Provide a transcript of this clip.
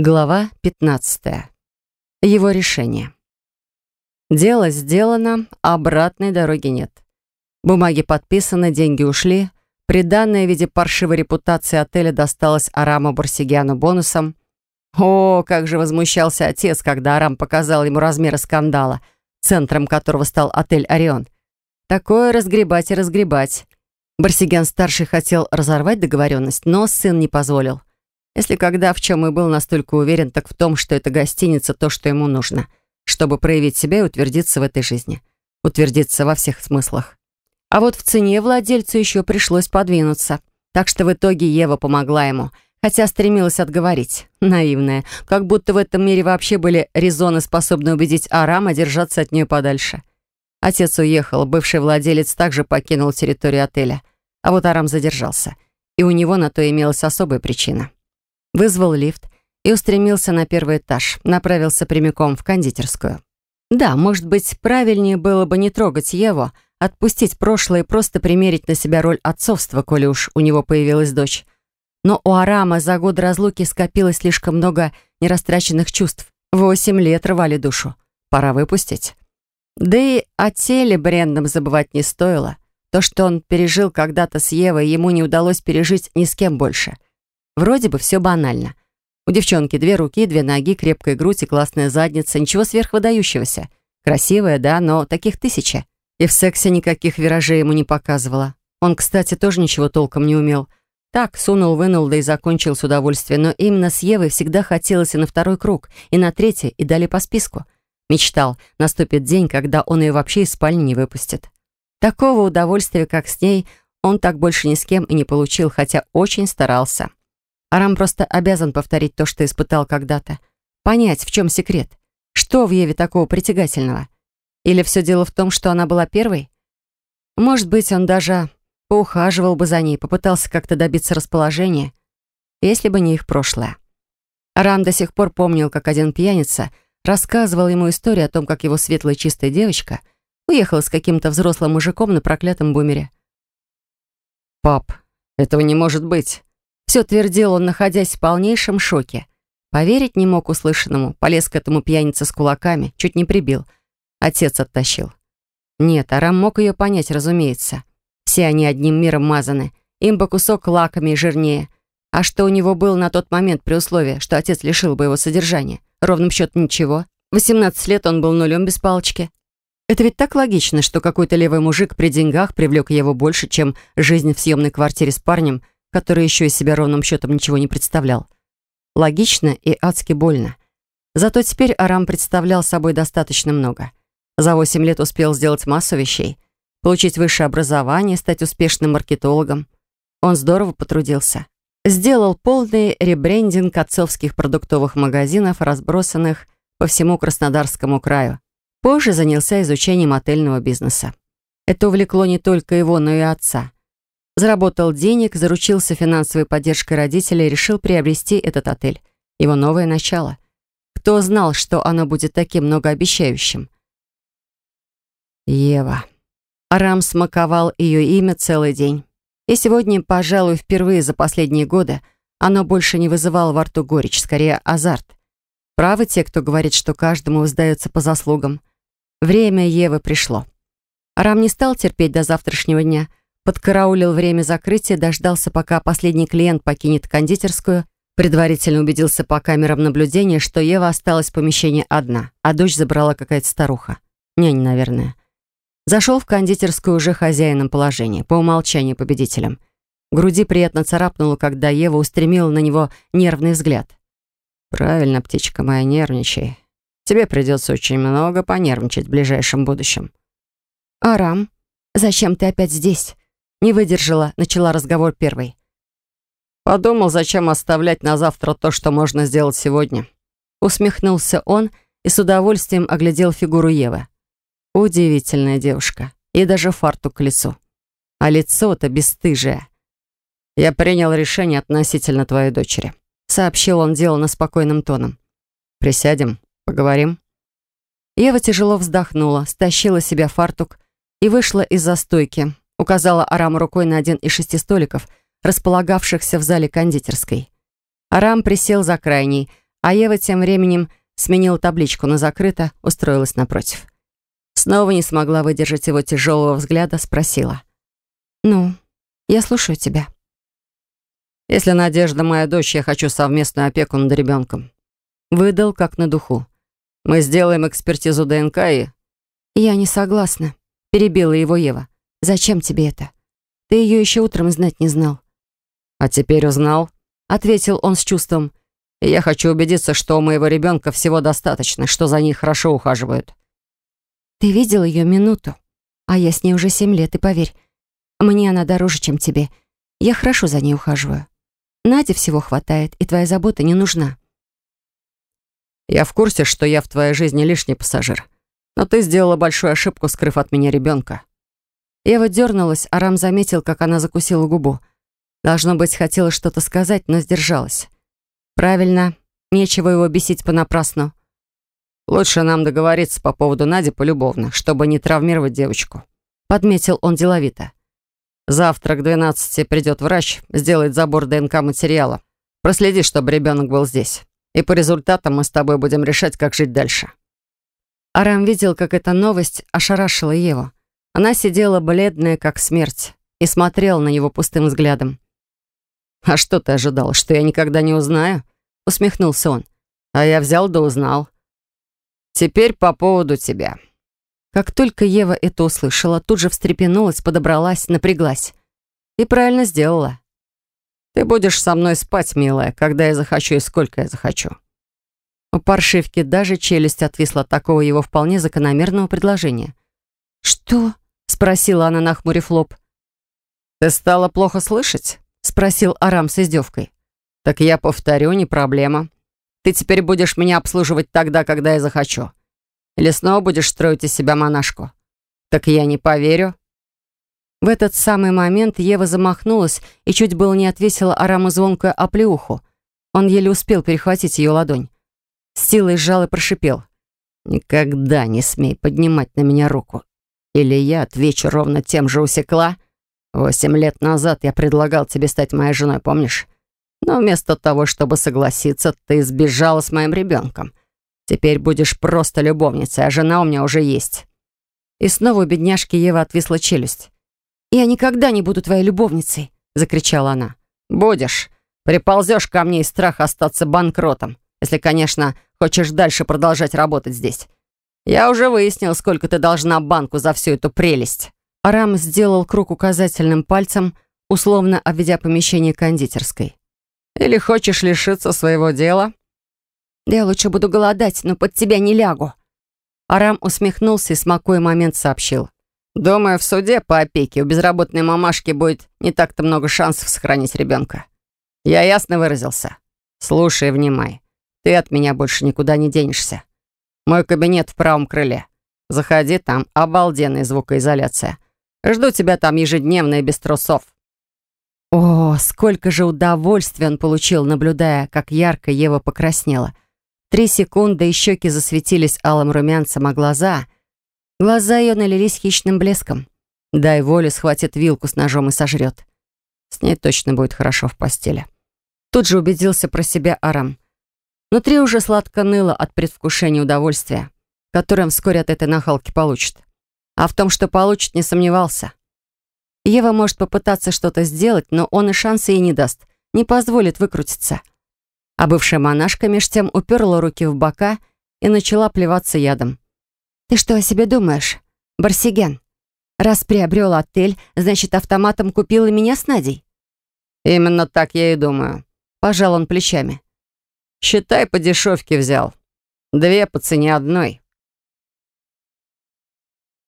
Глава 15. Его решение. Дело сделано, обратной дороги нет. Бумаги подписаны, деньги ушли. Приданное в виде паршивой репутации отеля досталось Араму Барсигяну бонусом. О, как же возмущался отец, когда Арам показал ему размеры скандала, центром которого стал отель «Орион». Такое разгребать и разгребать. Барсигян-старший хотел разорвать договоренность, но сын не позволил. Если когда в чем и был настолько уверен, так в том, что эта гостиница то, что ему нужно, чтобы проявить себя и утвердиться в этой жизни. Утвердиться во всех смыслах. А вот в цене владельцу еще пришлось подвинуться. Так что в итоге Ева помогла ему, хотя стремилась отговорить. Наивная. Как будто в этом мире вообще были резоны, способные убедить Арама держаться от нее подальше. Отец уехал, бывший владелец также покинул территорию отеля. А вот Арам задержался. И у него на то имелась особая причина вызвал лифт и устремился на первый этаж, направился прямиком в кондитерскую. Да, может быть, правильнее было бы не трогать Еву, отпустить прошлое и просто примерить на себя роль отцовства, коли уж у него появилась дочь. Но у Арама за годы разлуки скопилось слишком много нерастраченных чувств. Восемь лет рвали душу. Пора выпустить. Да и о теле Брендом забывать не стоило. То, что он пережил когда-то с Евой, ему не удалось пережить ни с кем больше — Вроде бы все банально. У девчонки две руки, две ноги, крепкая грудь и классная задница. Ничего сверхвыдающегося. Красивая, да, но таких тысяча. И в сексе никаких виражей ему не показывала. Он, кстати, тоже ничего толком не умел. Так, сунул-вынул, да и закончил с удовольствием. Но именно с Евой всегда хотелось и на второй круг, и на третий, и далее по списку. Мечтал, наступит день, когда он ее вообще из спальни не выпустит. Такого удовольствия, как с ней, он так больше ни с кем и не получил, хотя очень старался. Арам просто обязан повторить то, что испытал когда-то. Понять, в чем секрет. Что в Еве такого притягательного? Или все дело в том, что она была первой? Может быть, он даже поухаживал бы за ней, попытался как-то добиться расположения, если бы не их прошлое. Арам до сих пор помнил, как один пьяница рассказывал ему историю о том, как его светлая чистая девочка уехала с каким-то взрослым мужиком на проклятом бумере. «Пап, этого не может быть!» Все твердил он, находясь в полнейшем шоке. Поверить не мог услышанному, полез к этому пьянице с кулаками, чуть не прибил. Отец оттащил. Нет, Арам мог ее понять, разумеется. Все они одним миром мазаны. Им бы кусок лаками жирнее. А что у него было на тот момент при условии, что отец лишил бы его содержания? Ровным счетом ничего. 18 лет он был нулем без палочки. Это ведь так логично, что какой-то левый мужик при деньгах привлек его больше, чем жизнь в съемной квартире с парнем, который еще из себя ровным счетом ничего не представлял. Логично и адски больно. Зато теперь Арам представлял собой достаточно много. За 8 лет успел сделать массу вещей. Получить высшее образование, стать успешным маркетологом. Он здорово потрудился. Сделал полный ребрендинг отцовских продуктовых магазинов, разбросанных по всему Краснодарскому краю. Позже занялся изучением отельного бизнеса. Это увлекло не только его, но и отца. Заработал денег, заручился финансовой поддержкой родителей и решил приобрести этот отель. Его новое начало. Кто знал, что оно будет таким многообещающим? Ева. Арам смаковал ее имя целый день. И сегодня, пожалуй, впервые за последние годы оно больше не вызывало во рту горечь, скорее азарт. Правы те, кто говорит, что каждому воздается по заслугам. Время Евы пришло. Арам не стал терпеть до завтрашнего дня, подкараулил время закрытия, дождался, пока последний клиент покинет кондитерскую, предварительно убедился по камерам наблюдения, что Ева осталась в помещении одна, а дочь забрала какая-то старуха. Нянь, наверное. Зашел в кондитерскую уже хозяином положения, по умолчанию победителем. Груди приятно царапнуло, когда Ева устремила на него нервный взгляд. «Правильно, птичка моя, нервничай. Тебе придется очень много понервничать в ближайшем будущем». «Арам, зачем ты опять здесь?» Не выдержала, начала разговор первой. Подумал, зачем оставлять на завтра то, что можно сделать сегодня. Усмехнулся он и с удовольствием оглядел фигуру Евы. Удивительная девушка. И даже фартук к лицу. А лицо-то бесстыжее. Я принял решение относительно твоей дочери. Сообщил он дело спокойным тоном. Присядем, поговорим. Ева тяжело вздохнула, стащила себя фартук и вышла из застойки, указала Арам рукой на один из шести столиков, располагавшихся в зале кондитерской. Арам присел за крайний, А Ева тем временем сменила табличку на «закрыто», устроилась напротив. Снова не смогла выдержать его тяжелого взгляда, спросила. «Ну, я слушаю тебя». «Если Надежда моя дочь, я хочу совместную опеку над ребенком». Выдал, как на духу. «Мы сделаем экспертизу ДНК и...» «Я не согласна», — перебила его Ева. «Зачем тебе это? Ты ее еще утром знать не знал». «А теперь узнал», — ответил он с чувством. «Я хочу убедиться, что у моего ребенка всего достаточно, что за ней хорошо ухаживают». «Ты видел ее минуту, а я с ней уже семь лет, и поверь, мне она дороже, чем тебе. Я хорошо за ней ухаживаю. Наде всего хватает, и твоя забота не нужна». «Я в курсе, что я в твоей жизни лишний пассажир. Но ты сделала большую ошибку, скрыв от меня ребенка». Ева дернулась, а Рам заметил, как она закусила губу. Должно быть, хотела что-то сказать, но сдержалась. «Правильно, нечего его бесить понапрасну. Лучше нам договориться по поводу Нади полюбовно, чтобы не травмировать девочку», — подметил он деловито. Завтра к 12 придет врач, сделает забор ДНК-материала. Проследи, чтобы ребенок был здесь. И по результатам мы с тобой будем решать, как жить дальше». Арам видел, как эта новость ошарашила Еву. Она сидела бледная, как смерть, и смотрела на него пустым взглядом. «А что ты ожидал, что я никогда не узнаю?» — усмехнулся он. «А я взял да узнал. Теперь по поводу тебя. Как только Ева это услышала, тут же встрепенулась, подобралась, напряглась. И правильно сделала. «Ты будешь со мной спать, милая, когда я захочу и сколько я захочу». У паршивки даже челюсть отвисла от такого его вполне закономерного предложения. «Что?» — спросила она, нахмурив лоб. «Ты стала плохо слышать?» — спросил Арам с издевкой. «Так я повторю, не проблема. Ты теперь будешь меня обслуживать тогда, когда я захочу. Или снова будешь строить из себя монашку? Так я не поверю». В этот самый момент Ева замахнулась и чуть было не отвесила Араму звонкую оплеуху. Он еле успел перехватить ее ладонь. С силой сжал и прошипел. «Никогда не смей поднимать на меня руку. Или я отвечу ровно тем же усекла. Восемь лет назад я предлагал тебе стать моей женой, помнишь? Но вместо того, чтобы согласиться, ты сбежала с моим ребенком. Теперь будешь просто любовницей, а жена у меня уже есть». И снова у бедняжки Ева отвисла челюсть. «Я никогда не буду твоей любовницей», — закричала она. «Будешь. Приползешь ко мне из страха остаться банкротом, если, конечно, хочешь дальше продолжать работать здесь. Я уже выяснил, сколько ты должна банку за всю эту прелесть». Арам сделал круг указательным пальцем, условно обведя помещение кондитерской. «Или хочешь лишиться своего дела?» Да я лучше буду голодать, но под тебя не лягу». Арам усмехнулся и, смакуя момент, сообщил. «Думаю, в суде по опеке у безработной мамашки будет не так-то много шансов сохранить ребенка. Я ясно выразился. Слушай, внимай. Ты от меня больше никуда не денешься. Мой кабинет в правом крыле. Заходи, там обалденная звукоизоляция. Жду тебя там ежедневно и без трусов». О, сколько же удовольствия он получил, наблюдая, как ярко Ева покраснела – Три секунды, и щеки засветились алым румянцем, а глаза... Глаза ее налились хищным блеском. Дай волю, схватит вилку с ножом и сожрет. С ней точно будет хорошо в постели. Тут же убедился про себя Арам. Внутри уже сладко ныло от предвкушения удовольствия, которое он вскоре от этой нахалки получит. А в том, что получит, не сомневался. Ева может попытаться что-то сделать, но он и шанса ей не даст, не позволит выкрутиться. А бывшая монашка меж тем уперла руки в бока и начала плеваться ядом. «Ты что о себе думаешь, Барсиген? Раз приобрел отель, значит, автоматом купил и меня с Надей?» «Именно так я и думаю», — пожал он плечами. «Считай, по дешевке взял. Две по цене одной».